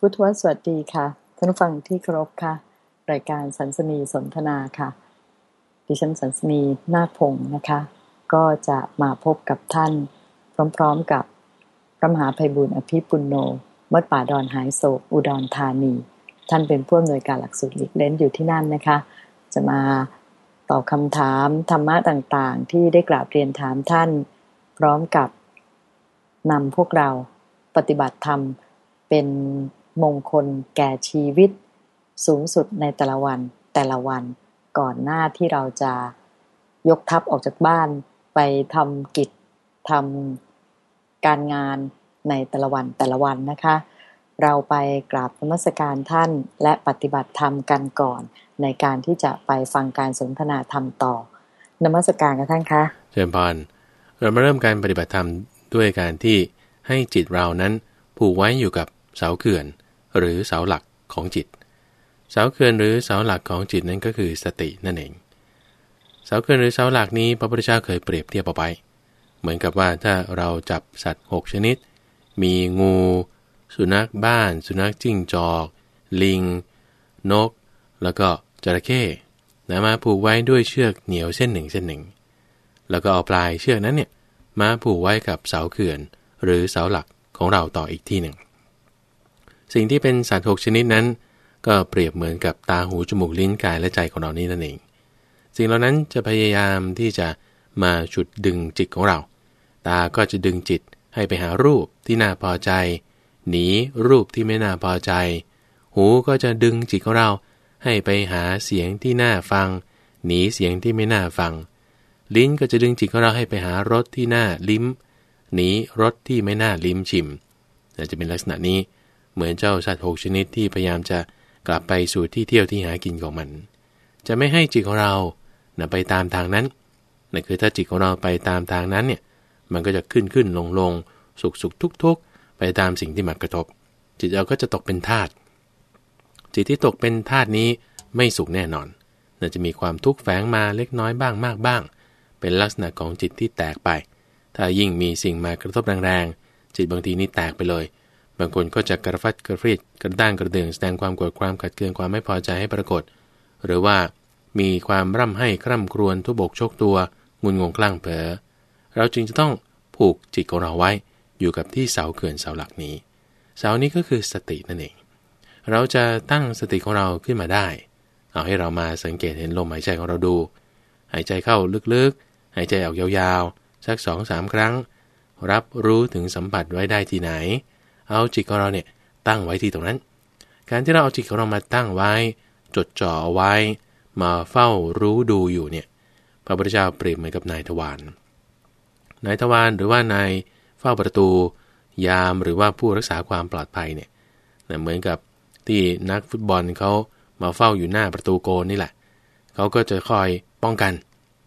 พุทธวสวัสดีค่ะ ท่านฟังที่เคารพค่ะ รายการสันสนีสนทนาค่ะ ดิฉันสันสนีนาคพงศ์นะคะ ก็จะมาพบกับท่าน พร้อมๆกับพระมหาภัยบุญอภิปุณโญมัดป่าดอนหายโศกอุดรธานี ท่านเป็นผู้อำนวยการหลักสูตรลิกเลนอยู่ที่นั่นนะคะ จะมาตอบคำถามธรรมะต่างๆ ที่ได้กราบเรียนถามท่าน พร้อมกับนำพวกเราปฏิบัติธรรมเป็น มงคลแก่ชีวิต สูงสุดในแต่ละวันแต่ละวันก่อนหน้าที่เราจะยกทัพออกจากบ้าน ไปทำกิจทำการงานในแต่ละวันแต่ละวันนะคะ เราไปกราบนมัสการท่านและปฏิบัติธรรมกันก่อน ในการที่จะไปฟังการสนทนาธรรมต่อนมัสการกับท่านคะเจริญพรเรามาเริ่มการปฏิบัติธรรมด้วยการที่ให้จิตเรานั้นผูกไว้อยู่กับเสาเขื่อน หรือเสาหลักของจิต เสาเขื่อนหรือเสาหลักของจิตนั้นก็คือสตินั่นเอง เสาเขื่อนหรือเสาหลักนี้พระพุทธเจ้าเคยเปรียบเทียบเอาไว้เหมือนกับว่าถ้าเราจับสัตว์ 6 ชนิด มีงู สุนัขบ้าน สุนัขจิ้งจอก ลิง นก แล้วก็จระเข้นะมาผูกไว้ด้วยเชือกเหนียวเส้นหนึ่งเส้นหนึ่ง แล้วก็เอาปลายเชือกนั้นเนี่ยมาผูกไว้กับเสาเขื่อน หรือเสาหลักของเราต่ออีกที่หนึ่ง สิ่งที่เป็นสัตว์หกชนิดนั้น ก็เปรียบเหมือนกับตาหูจมูกลิ้นกายและใจของเรานี่นั่นเอง สิ่งเหล่านั้นจะพยายามที่จะมาฉุดดึงจิตของเรา ตาก็จะดึงจิตให้ไปหารูปที่น่าพอใจ หนีรูปที่ไม่น่าพอใจ หูก็จะดึงจิตของเรา ให้ไปหาเสียงที่น่าฟัง หนีเสียงที่ไม่น่าฟัง ลิ้นก็จะดึงจิตของเราให้ไปหารสที่น่าลิ้ม หนีรสที่ไม่น่าลิ้มชิมจะเป็นลักษณะนี้ เหมือนเจ้าสัตว์หกชนิดที่พยายามจะกลับไปสู่ที่เที่ยวที่หากินของมัน จะไม่ให้จิตของเรานะไปตามทางนั้นนั่นคือถ้าจิตของเราไปตามทางนั้นเนี่ยมันก็จะขึ้นขึ้นลงลงสุขสุขทุกทุกไปตามสิ่งที่มากระทบ จิตเราก็จะตกเป็นธาตุจิตที่ตกเป็นธาตุนี้ไม่สุขแน่นอนน่าจะมีความทุกข์แฝงมาเล็กน้อยบ้างมากบ้าง เป็นลักษณะของจิตที่แตกไป ถ้ายิ่งมีสิ่งมากระทบแรงๆจิตบางทีนี่แตกไปเลย บางคนก็จะกระฟัดกระฟีดกระด้างกระเดืองแสดงความโกรธความขัดเคืองความไม่พอใจให้ปรากฏ หรือว่ามีความร่ำให้คร่ำครวญทุบกชกตัวงุนงงคลั่งเผลอเราจึงจะต้องผูกจิตของเราไว้อยู่กับที่เสาเขื่อนเสาหลักนี้ เสานี้ก็คือสตินั่นเอง เราจะตั้งสติของเราขึ้นมาได้ เอาให้เรามาสังเกตเห็นลมหายใจของเราดู หายใจเข้าลึกๆ หายใจออกยาวๆ สักสองสามครั้ง รับรู้ถึงสัมผัสไว้ได้ที่ไหน เอาจิตของเราเนี่ยตั้งไว้ที่ตรงนั้น การที่เราเอาจิตของเรามาตั้งไว้ จดจ่อไว้ มาเฝ้ารู้ดูอยู่เนี่ยพระพุทธเจ้าเปรียบเหมือนกับนายทวารนายทวารหรือว่านายเฝ้าประตู ยามหรือว่าผู้รักษาความปลอดภัยเนี่ยเหมือนกับที่นักฟุตบอลเขามาเฝ้าอยู่หน้าประตูโกนนี่แหละ เขาก็จะคอยป้องกัน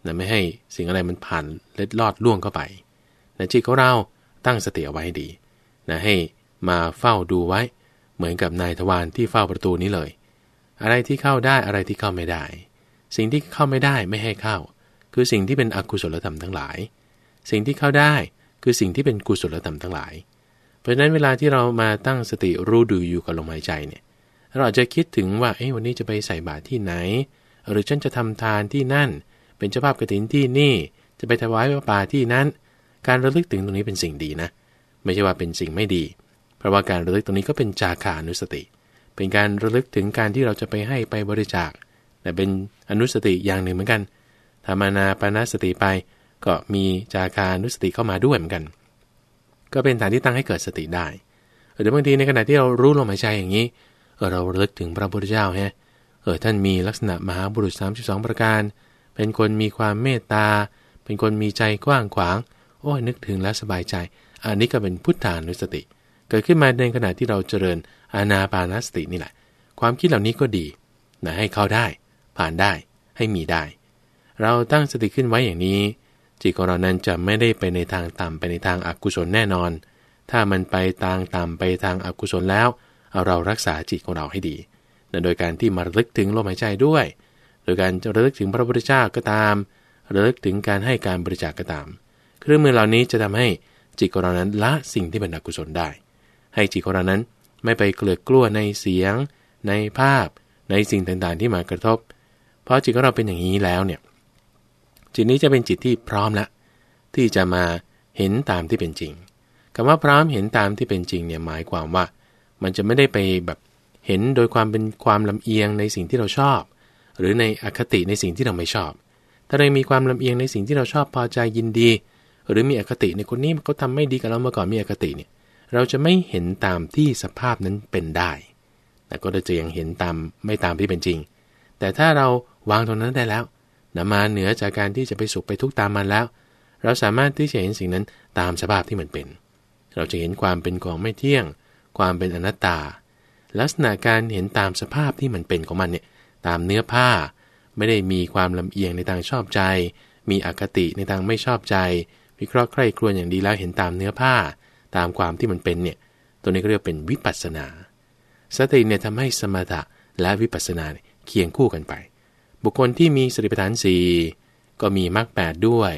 นะไม่ให้สิ่งอะไรมันผ่านเล็ดลอดล่วงเข้าไปแต่จิตของเราตั้งสติเอาไว้ให้ดีนะให้ มาเฝ้าดูไว้ เหมือนกับนายทวารที่เฝ้าประตูนี้เลย อะไรที่เข้าได้อะไรที่เข้าไม่ได้ สิ่งที่เข้าไม่ได้ไม่ให้เข้า คือสิ่งที่เป็นอกุศลธรรมทั้งหลาย สิ่งที่เข้าได้คือสิ่งที่เป็นกุศลธรรมทั้งหลาย เพราะฉะนั้นเวลาที่เรามาตั้งสติรู้ดูอยู่กับลมหายใจเนี่ยเราอาจจะคิดถึงว่าเอ้วันนี้จะไปใส่บาตรที่ไหน หรือฉันจะทำทานที่นั่น เป็นเจ้าภาพกระถินที่นี่ จะไปถวายพระป่าที่นั้น การระลึกถึงตรงนี้เป็นสิ่งดีนะ ไม่ใช่ว่าเป็นสิ่งไม่ดี เพราะว่าการระลึกตรงนี้ก็เป็นจาขานุสติ เป็นการระลึกถึงการที่เราจะไปให้ไปบริจาคแต่เป็นอนุสติอย่างหนึ่งเหมือนกันธรรมานาปนาสติไป ก็มีจาคานุสติเข้ามาด้วยเหมือนกัน ก็เป็นฐานที่ตั้งให้เกิดสติได้หรือบางทีในขณะที่เรารู้ลมหายใจอย่างนี้เออเราระลึกถึงพระพุทธเจ้าฮะเออท่านมีลักษณะมหาบุรุษ 32 ประการ เป็นคนมีความเมตตา เป็นคนมีใจกว้างขวาง โอ้ยนึกถึงแล้วสบายใจ อันนี้ก็เป็นพุทธานุสติ เกิดขึ้นมาในขณะที่เราเจริญอานาปานสตินี่แหละ ความคิดเหล่านี้ก็ดีนะให้เข้าได้ ผ่านได้ให้มีได้ เราตั้งสติขึ้นไว้อย่างนี้ จิตของเรานั้นจะไม่ได้ไปในทางต่ำไปในทางอากุศลแน่นอน ถ้ามันไปทางต่ำไปทางอากุศลแล้วเอาเรารักษาจิตของเราให้ดีนะโดยการที่มาระลึกถึงลมหายใจด้วย โดยการระลึกถึงพระพุทธเจ้าก็ตามระลึกถึงการให้การบริจาคก็ตาม เครื่องมือเหล่านี้จะทำให้จิตของเรานั้นละสิ่งที่เป็นอกุศลได้ ให้จิตของเรานั้น ไม่ไปเกลือกกลัวในเสียง ในภาพ ในสิ่งต่างๆ ที่มากระทบ เพราะจิตของเราเป็นอย่างนี้แล้วเนี่ยจิตนี้จะเป็นจิตที่พร้อมล้วที่จะมาเห็นตามที่เป็นจริงคำว่าพร้อมเห็นตามที่เป็นจริงเนี่ยหมายความว่า มันจะไม่ได้ไปแบบเห็นโดยความเป็นความลำเอียงในสิ่งที่เราชอบ หรือในอคติในสิ่งที่เราไม่ชอบ ถ้าเรามีความลำเอียงในสิ่งที่เราชอบพอใจยินดี หรือมีอคติในคนนี้เขาทาไม่ดีกับเราเมื่อก่อนมีอคติเนี่ย เราจะไม่เห็นตามที่สภาพนั้นเป็นได้ แต่ก็จะยังเห็นตามไม่ตามที่เป็นจริง แต่ถ้าเราวางตรงนั้นได้แล้วนะมาเหนือจากการที่จะไปสุขไปทุกข์ตามมันแล้ว เราสามารถที่จะเห็นสิ่งนั้นตามสภาพที่มันเป็น เราจะเห็นความเป็นของไม่เที่ยง ความเป็นอนัตตา ลักษณะการเห็นตามสภาพที่มันเป็นของมันเนี่ย ตามเนื้อผ้า ไม่ได้มีความลำเอียงในทางชอบใจ มีอคติในทางไม่ชอบใจ วิเคราะห์ใคร่ครวญอย่างดีแล้วเห็นตามเนื้อผ้า ตามความที่มันเป็นเนี่ยตัวนี้ก็เรียกเป็นวิปัสสนาสติเนี่ยทำให้สมถะและวิปัสสนาเคียงคู่กันไป บุคคลที่มีสติปัฏฐานสี่ก็มีมรรคแปดด้วย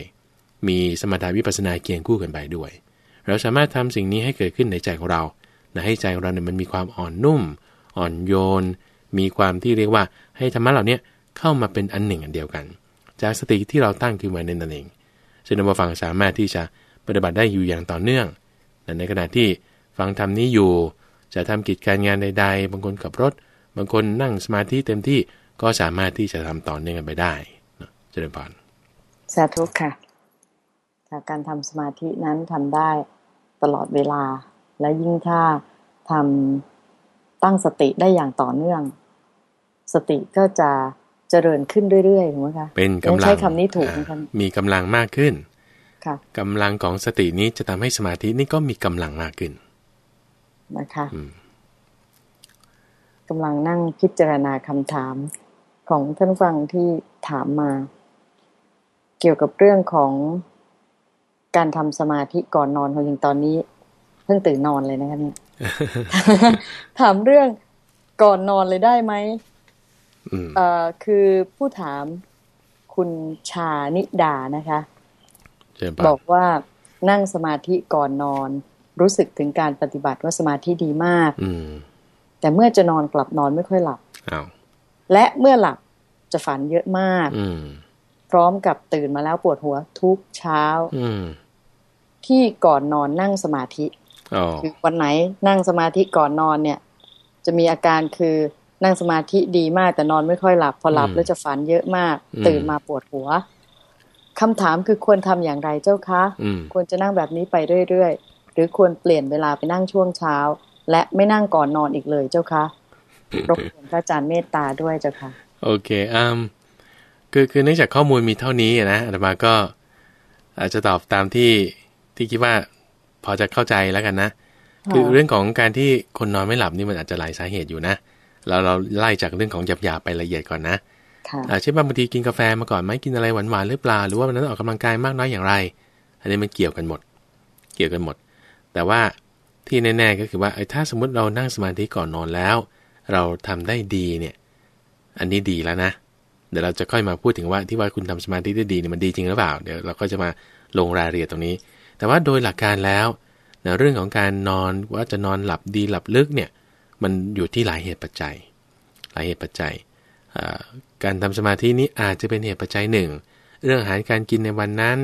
มีสมถะวิปัสสนาเคียงคู่กันไปด้วย เราสามารถทำสิ่งนี้ให้เกิดขึ้นในใจของเรานะให้ใจของเราเนี่ยมันมีความอ่อนนุ่ม อ่อนโยน มีความที่เรียกว่าให้ธรรมะเหล่านี้เข้ามาเป็นอันหนึ่งอันเดียวกัน จากสติที่เราตั้งขึ้นมาในนั่นเองซึ่งนักฟังสามารถที่จะปฏิบัติได้อยู่อย่างต่อเนื่อง ในขณะที่ฟังธรรมนี้อยู่ จะทำกิจการงานใด ๆ บางคนขับรถ บางคนนั่งสมาธิเต็มที่ก็สามารถที่จะทำต่อเนื่องกันไปได้เจริญพรสาธุค่ะการทำสมาธินั้นทำได้ตลอดเวลา และยิ่งถ้าทำตั้งสติได้อย่างต่อเนื่อง สติก็จะเจริญขึ้นเรื่อยๆถูกไหมคะเป็นกำลังใช้คำนี้ถูกไหมคะมีกำลังมากขึ้นค่ะ กำลังของสตินี้จะทำให้สมาธินี่ก็มีกำลังมากขึ้น นะคะกำลังนั่งพิจารณาคำถามของท่านฟังที่ถามมา เกี่ยวกับเรื่องของการทำสมาธิก่อนนอนของยิงตอนนี้ เพิ่งตื่นนอนเลยนะคะเนี่ยถามเรื่องก่อนนอนเลยได้ไหมเอ่อคือผู้ถามคุณชานิดานะคะ บอกว่านั่งสมาธิก่อนนอน รู้สึกถึงการปฏิบัติว่าสมาธิดีมาก อืแต่เมื่อจะนอนกลับนอนไม่ค่อยหลับและเมื่อหลับจะฝันเยอะมากพร้อมกับตื่นมาแล้วปวดหัวทุกเช้าที่ก่อนนอนนั่งสมาธิคือวันไหนนั่งสมาธิก่อนนอนเนี่ย จะมีอาการคือนั่งสมาธิดีมากแต่นอนไม่ค่อยหลับ พอหลับแล้วจะฝันเยอะมาก ตื่นมาปวดหัว คำถามคือควรทำอย่างไรเจ้าคะควรจะนั่งแบบนี้ไปเรื่อยๆ หรือควรเปลี่ยนเวลาไปนั่งช่วงเช้า และไม่นั่งก่อนนอนอีกเลยเจ้าคะรบกวนพระอาจารย์เมตตาด้วยเจ้าค่ะ โอเคอืมคือคือเนื่องจากข้อมูลมีเท่านี้นะอาตมาก็อาจจะตอบตามที่ที่คิดว่าพอจะเข้าใจแล้วกันนะ คือเรื่องของการที่คนนอนไม่หลับนี่มันอาจจะหลายสาเหตุอยู่นะเราเราไล่จากเรื่องของหยาบๆไปละเอียดก่อนนะ เช่นบางทีกินกาแฟมาก่อนไหมกินอะไรหวานๆหรือเปล่าหรือว่าวันนั้นออกกำลังกายมากน้อยอย่างไร อันนี้มันเกี่ยวกันหมด เกี่ยวกันหมด แต่ว่าที่แน่ๆก็คือว่าถ้าสมมติเรานั่งสมาธิก่อนนอนแล้ว เราทำได้ดีเนี่ยอันนี้ดีแล้วนะ เดี๋ยวเราจะค่อยมาพูดถึงว่าที่ว่าคุณทำสมาธิได้ดีเนี่ยมันดีจริงหรือเปล่าเดี๋ยวเราก็จะมาลงรายละเอียดตรงนี้ แต่ว่าโดยหลักการแล้วเรื่องของการนอนว่าจะนอนหลับดีหลับลึกเนี่ยมันอยู่ที่หลายเหตุปัจจัย หลายเหตุปัจจัย การทำสมาธินี้อาจจะเป็นเหตุปัจจัยหนึ่ง เรื่องอาหารการกินในวันนั้น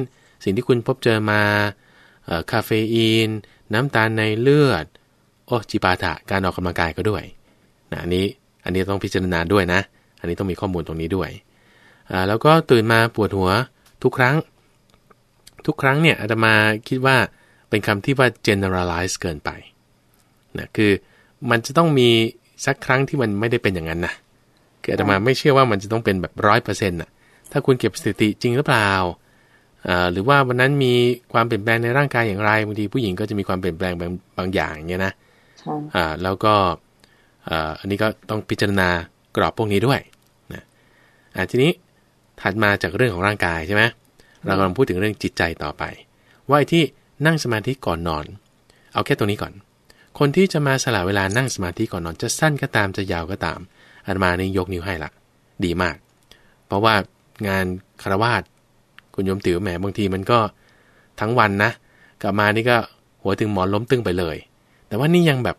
สิ่งที่คุณพบเจอมาคาเฟอีน น้ำตาลในเลือด โอ้จิปาถะการออกกำลังกายก็ด้วยนะอันนี้อันนี้ต้องพิจารณาด้วยนะ อันนี้ต้องมีข้อมูลตรงนี้ด้วยแล้วก็ตื่นมาปวดหัวทุกครั้ง ทุกครั้งเนี่ยอาตมาคิดว่าเป็นคำที่ว่า generalize เกินไปนะคือมันจะต้องมีสักครั้งที่มันไม่ได้เป็นอย่างนั้นนะ คืออาตมาไม่เชื่อว่ามันจะต้องเป็นแบบร้อยเปอร์เซ็นต์่ะ ถ้าคุณเก็บสถิติจริงหรือเปล่าหรือว่าวันนั้นมีความเปลี่ยนแปลงในร่างกายอย่างไรบางทีผู้หญิงก็จะมีความเปลี่ยนแปลงบางบางอย่างเงี้ยนะอ่าแล้วก็อันนี้ก็ต้องพิจารณากรอบพวกนี้ด้วยนะอ่าทีนี้ถัดมาจากเรื่องของร่างกายใช่ไหมเรากำลังพูดถึงเรื่องจิตใจต่อไป ว่าที่นั่งสมาธิก่อนนอน เอาแค่ตรงนี้ก่อน คนที่จะมาสละเวลานั่งสมาธิก่อนนอน จะสั้นก็ตามจะยาวก็ตาม อาตมานี่ยกนิ้วให้ละดีมาก เพราะว่างานคารวาสคุณโยมติ๋วแหมบางทีมันก็ทั้งวันนะ กลับมานี่ก็หัวถึงหมอนล้มตึงไปเลย แต่ว่านี่ยังแบบ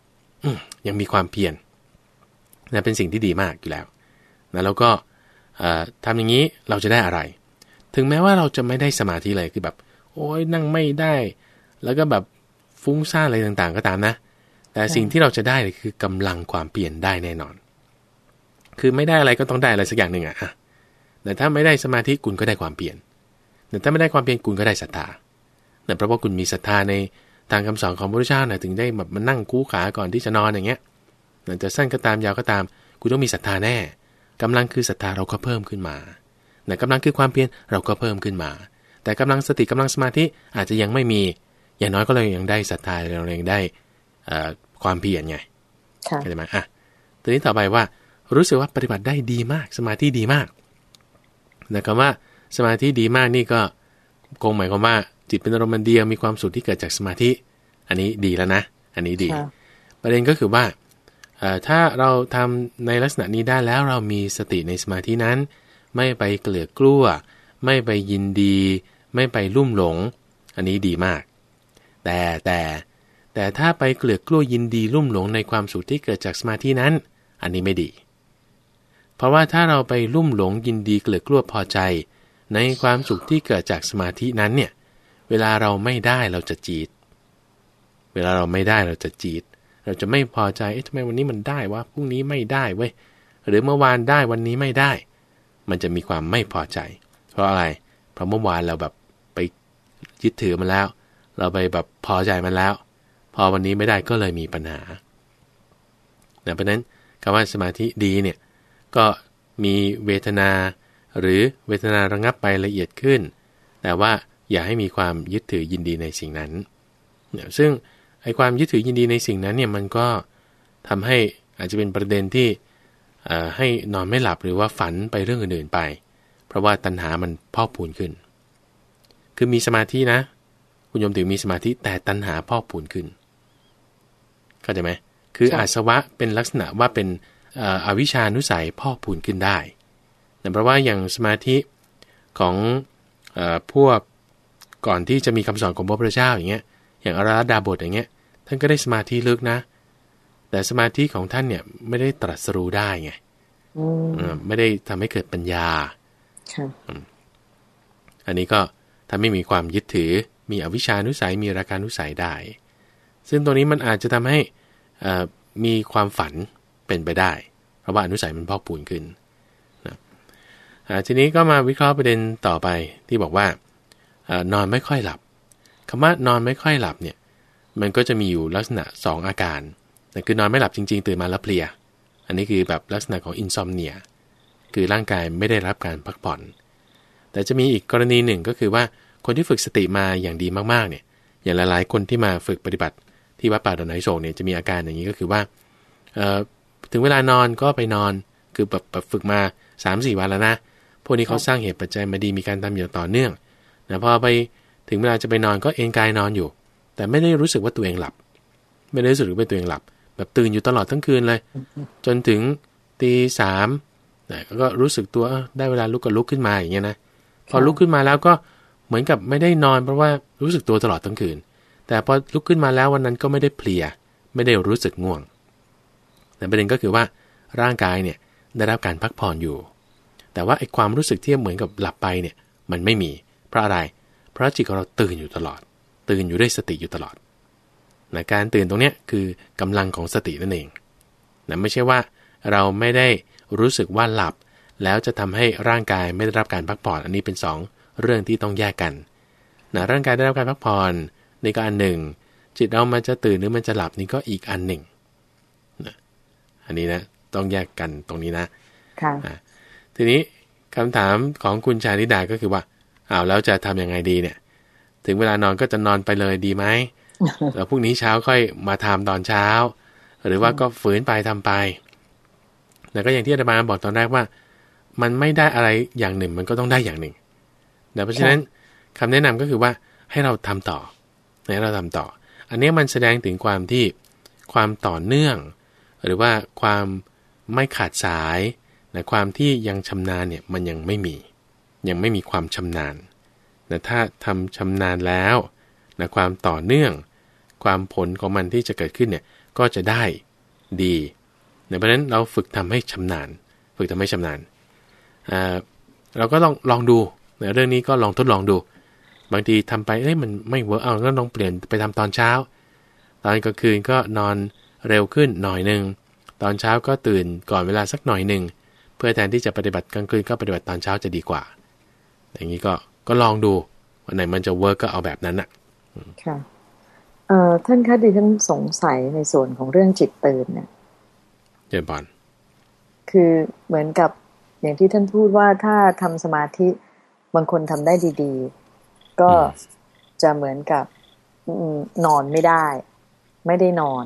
ยังมีความเพียรนะเป็นสิ่งที่ดีมากอยู่แล้วนะแล้วก็ทำอย่างนี้เราจะได้อะไร ถึงแม้ว่าเราจะไม่ได้สมาธิเลยคือแบบ โอ้ยนั่งไม่ได้ แล้วก็แบบฟุ้งซ่านอะไรต่างๆ ก็ตามนะ แต่สิ่งที่เราจะได้คือกำลังความเปลี่ยนได้แน่นอน คือไม่ได้อะไรก็ต้องได้อะไรสักอย่างหนึ่งอะแต่ถ้าไม่ได้สมาธิคุณก็ได้ความเปลี่ยน แต่ถ้าไม่ได้ความเปลี่ยนคุณก็ได้ศรัทธาแต่เพราะว่าคุณมีศรัทธาในทางคำสอนของพระพุทธเจ้านะถึงได้แบบมานั่งคู่ขาก่อนที่จะนอนอย่างเงี้ยจะสั้นก็ตามยาวก็ตาม คุณต้องมีศรัทธาแน่กำลังคือศรัทธาเราก็เพิ่มขึ้นมาแต่กำลังคือความเพียรเราก็เพิ่มขึ้นมา แต่กำลังสติกำลังสมาธิอาจจะยังไม่มี อย่างน้อยก็เลยยังได้ศรัทธาเรายังได้ความเพียรไงเข้าใจไหมอะทีนี้ต่อไปว่า รู้สึกว่าปฏิบัติได้ดีมาก สมาธิดีมากแต่คำว่าสมาธิดีมากนี่ก็คงหมายความว่าจิตเป็นอารมณ์เดียวมีความสุขที่เกิดจากสมาธิ อันนี้ดีแล้วนะ อันนี้ดี ประเด็นก็คือว่าถ้าเราทำในลักษณะนี้ได้แล้วเรามีสติในสมาธินั้น ไม่ไปเกลือกลั้ว ไม่ไปยินดี ไม่ไปลุ่มหลง อันนี้ดีมาก แต่แต่แต่ถ้าไปเกลือกลั้วยินดีลุ่มหลงในความสุขที่เกิดจากสมาธินั้น อันนี้ไม่ดี เพราะว่าถ้าเราไปลุ่มหลงยินดีเกลือกลัวพอใจ ในความสุขที่เกิดจากสมาธินั้นเนี่ย เวลาเราไม่ได้เราจะจีดเวลาเราไม่ได้เราจะจีดเราจะไม่พอใจเอ๊ะทำไมวันนี้มันได้วะพรุ่งนี้ไม่ได้เว้ยหรือเมื่อวานได้วันนี้ไม่ได้ มันจะมีความไม่พอใจ เพราะอะไร เพราะเมื่อวานเราแบบไปยึดถือมันแล้ว เราไปแบบพอใจมันแล้ว พอวันนี้ไม่ได้ก็เลยมีปัญหาเพราะนั้นคำว่าสมาธิดีเนี่ย ก็มีเวทนา หรือเวทนาระงับไปละเอียดขึ้น แต่ว่าอย่าให้มีความยึดถือยินดีในสิ่งนั้น ซึ่งไอ้ความยึดถือยินดีในสิ่งนั้นเนี่ยมันก็ทำให้อาจจะเป็นประเด็นที่ให้นอนไม่หลับหรือว่าฝันไปเรื่องอื่นๆไป เพราะว่าตัณหามันพอกพูนขึ้น คือมีสมาธินะ คุณโยมถึงมีสมาธิแต่ตัณหาพอกพูนขึ้นเข้าใจไหมคืออาสวะเป็นลักษณะว่าเป็น อวิชานุสัยพอกพูนขึ้นได้แต่เพราะว่าอย่างสมาธิของอพวกก่อนที่จะมีคำสอนของพระพุทธเจ้าอย่างเงี้ย อย่างอราดาบทอย่างเงี้ย ท่านก็ได้สมาธิลึกนะ แต่สมาธิของท่านเนี่ยไม่ได้ตรัสรู้ได้ไงไม่ได้ทำให้เกิดปัญญา อันนี้ก็ทำให้มีความยึดถือ มีอวิชานุสัย มีราการนุสัยได้ ซึ่งตรงนี้มันอาจจะทำให้มีความฝัน เป็นไปได้ เพราะว่าอนุสัยมันพอกปูนขึ้นนะทีนี้ก็มาวิเคราะห์ประเด็นต่อไปที่บอกว่านอนไม่ค่อยหลับคำว่านอนไม่ค่อยหลับเนี่ยมันก็จะมีอยู่ลักษณะ 2 อาการคือนอนไม่หลับจริง ๆ ตื่นมาแล้วเพลีย อันนี้คือแบบลักษณะของอินซอมเนีย คือร่างกายไม่ได้รับการพักผ่อน แต่จะมีอีกกรณีหนึ่งก็คือว่าคนที่ฝึกสติมาอย่างดีมากๆเนี่ย อย่างหลายๆ คนที่มาฝึกปฏิบัติที่วัดป่าดอนไนโศกเนี่ยจะมีอาการอย่างนี้ก็คือว่า ถึงเวลานอนก็ไปนอน คือแบบฝึกมา3-4วันแล้วนะ พวกนี้เขาสร้างเหตุปัจจัยมาดีมีการทำอย่างต่อเนื่องนะพอไปถึงเวลาจะไปนอนก็เอนกายนอนอยู่ แต่ไม่ได้รู้สึกว่าตัวเองหลับ ไม่ได้รู้สึกว่าตัวเองหลับ แบบตื่นอยู่ตลอดทั้งคืนเลย จนถึงตีสามนะก็รู้สึกตัวได้เวลาลุกก็ลุกขึ้นมาอย่างเงี้ยนะ พอลุกขึ้นมาแล้วก็เหมือนกับไม่ได้นอนเพราะว่ารู้สึกตัวตลอดทั้งคืน แต่พอลุกขึ้นมาแล้ววันนั้นก็ไม่ได้เพลีย ไม่ได้รู้สึกง่วง แต่ประเด็นก็คือว่าร่างกายเนี่ยได้รับการพักผ่อนอยู่ แต่ว่าไอ้ความรู้สึกที่เหมือนกับหลับไปเนี่ยมันไม่มี เพราะอะไร เพราะจิตของเราตื่นอยู่ตลอด ตื่นอยู่ด้วยสติอยู่ตลอดนะการตื่นตรงนี้คือกำลังของสตินั่นเองนะไม่ใช่ว่าเราไม่ได้รู้สึกว่าหลับ แล้วจะทำให้ร่างกายไม่ได้รับการพักผ่อน อันนี้เป็น 2 เรื่องที่ต้องแยกกันนะร่างกายได้รับการพักผ่อนในก็อันหนึ่ง จิตเรามันจะตื่นหรือมันจะหลับนี่ก็อีกอันหนึ่ง อันนี้นะต้องแยกกันตรงนี้นะค่ะทีนี้คำถามของคุณชานิดาก็คือว่าอ้าวแล้วจะทํำยังไงดีเนี่ย ถึงเวลานอนก็จะนอนไปเลยดีไหมแล้วพรุ่งนี้เช้าค่อยมาทำตอนเช้า หรือว่าก็ฝืนไปทำไปแต่ก็อย่างที่อาจารย์บอกตอนแรกว่า มันไม่ได้อะไรอย่างหนึ่ง มันก็ต้องได้อย่างหนึ่งแต่เพราะฉะนั้นคำแนะนำก็คือว่าให้เราทำต่อให้เราทำต่อ อันนี้มันแสดงถึงความที่ความต่อเนื่อง หรือว่าความไม่ขาดสายนะความที่ยังชำนาญเนี่ยมันยังไม่มี ยังไม่มีความชำนาญนะถ้าทำชำนาญแล้วนะความต่อเนื่อง ความผลของมันที่จะเกิดขึ้นเนี่ยก็จะได้ดีเพราะฉะนั้นเราฝึกทำให้ชำนาญ ฝึกทำให้ชำนาญเราก็ลองลองดูในเรื่องนี้ก็ลองทดลองดู บางทีทำไปเอ้ยมันไม่ work เอาก็ลองเปลี่ยนไปทำตอนเช้า ตอนกลางคืนก็นอน เร็วขึ้นหน่อยหนึ่งตอนเช้าก็ตื่นก่อนเวลาสักหน่อยหนึ่งเพื่อแทนที่จะปฏิบัติกลางคืนก็ปฏิบัติตอนเช้าจะดีกว่า อย่างนี้ก็ก็ลองดูวันไหนมันจะเวิร์กก็เอาแบบนั้นอะค่ะเอ่อท่านคะดิฉันสงสัยในส่วนของเรื่องจิตตื่นเนี่ยเจริญพรคือเหมือนกับอย่างที่ท่านพูดว่าถ้าทำสมาธิบางคนทำได้ดีๆ ก็จะเหมือนกับนอนไม่ได้ ไม่ได้นอน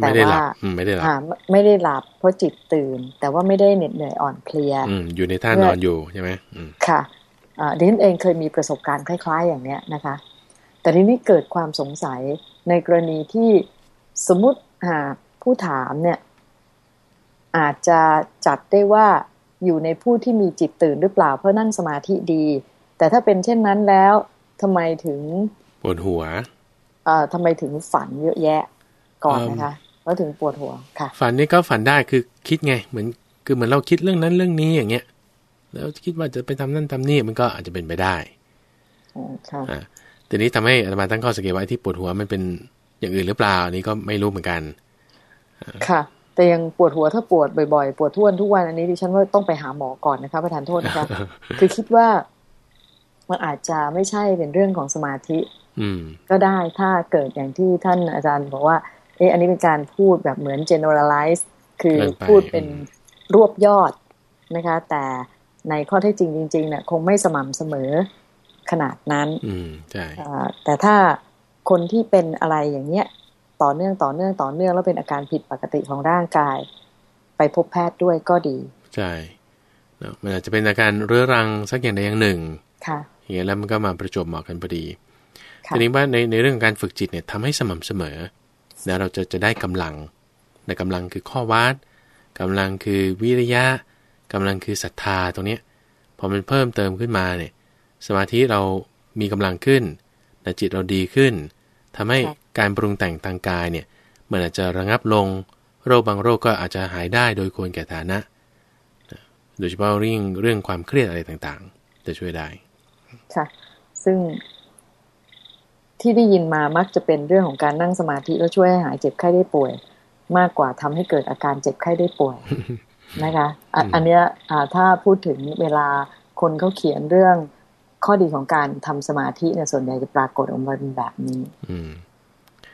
แต่ว่าไม่ได้หลับไม่ได้หลับเพราะจิตตื่น แต่ว่าไม่ได้เหน็ดเหนื่อยอ่อนเพลียอยู่ในท่านอนอยู่ใช่ไหมค่ะดิฉันเองเคยมีประสบการณ์คล้าย ๆ อย่างเนี้ยนะคะ แต่ทีนี้เกิดความสงสัยในกรณีที่สมมติหาผู้ถามเนี่ย อาจจะจัดได้ว่าอยู่ในผู้ที่มีจิตตื่นหรือเปล่าเพราะนั่งสมาธิดี แต่ถ้าเป็นเช่นนั้นแล้วทำไมถึงปวดหัวเอ่อทำไมถึงฝันเยอะแยะก่อนนะคะ แล้วถึงปวดหัวค่ะ ฝันนี่ก็ฝันได้คือคิดไง เหมือนคือเหมือนเราคิดเรื่องนั้นเรื่องนี้อย่างเงี้ย แล้วคิดว่าจะไปทำนั่นทำนี่มันก็อาจจะเป็นไปได้ค่ะทีนี้ทำให้อาตมาตั้งข้อสังเกตว่าที่ปวดหัวมันเป็นอย่างอื่นหรือเปล่านี่ก็ไม่รู้เหมือนกัน ค่ะ แต่ยังปวดหัวถ้าปวดบ่อยๆ ปวดทุวนทุกวันอันนี้ดิฉันว่าต้องไปหาหมอก่อนนะคะประธานโทษนะคะคือคิดว่ามันอาจจะไม่ใช่เป็นเรื่องของสมาธิ อืมก็ได้ถ้าเกิดอย่างที่ท่านอาจารย์บอกว่า เอออันนี้เป็นการพูดแบบเหมือน generalize คือพูดเป็นรวบยอดนะคะ แต่ในข้อเท็จจริงจริงๆเนี่ยคงไม่สม่ำเสมอขนาดนั้น อืมใช่แต่ถ้าคนที่เป็นอะไรอย่างเนี้ย ต่อเนื่องต่อเนื่องต่อเนื่องแล้วเป็นอาการผิดปกติของร่างกาย ไปพบแพทย์ด้วยก็ดี ใช่มันอาจจะเป็นอาการเรื้อรังสักอย่างใดอย่างหนึ่ง ค่ะอย่างนี้แล้วมันก็มาประจบเหมาะกันพอดีทีนี้ว่าในในเรื่องการฝึกจิตเนี่ยทำให้สม่ำเสมอ นะเราจะจะได้กำลังในกำลังคือข้อวัดกำลังคือวิริยะกำลังคือศรัทธาตรงนี้พอมันเพิ่มเติมขึ้นมาเนี่ยสมาธิเรามีกำลังขึ้นแต่จิตเราดีขึ้นทำให้การปรุงแต่งทางกายเนี่ยมันอาจจะระงับลง โรคบางโรคก็อาจจะหายได้โดยควรแก่ฐานะโดยเฉพาะเรื่องเรื่องความเครียดอะไรต่างๆ จะช่วยได้ ค่ะ ซึ่ง ที่ได้ยินมามักจะเป็นเรื่องของการนั่งสมาธิแล้วช่วยให้หายเจ็บไข้ได้ป่วย มากกว่าทำให้เกิดอาการเจ็บไข้ได้ป่วยนะคะอันเนี้ยถ้าพูดถึงเวลาคนเขาเขียนเรื่องข้อดีของการทำสมาธิเนี่ยส่วนใหญ่จะปรากฏออกมาเป็นแบบนี้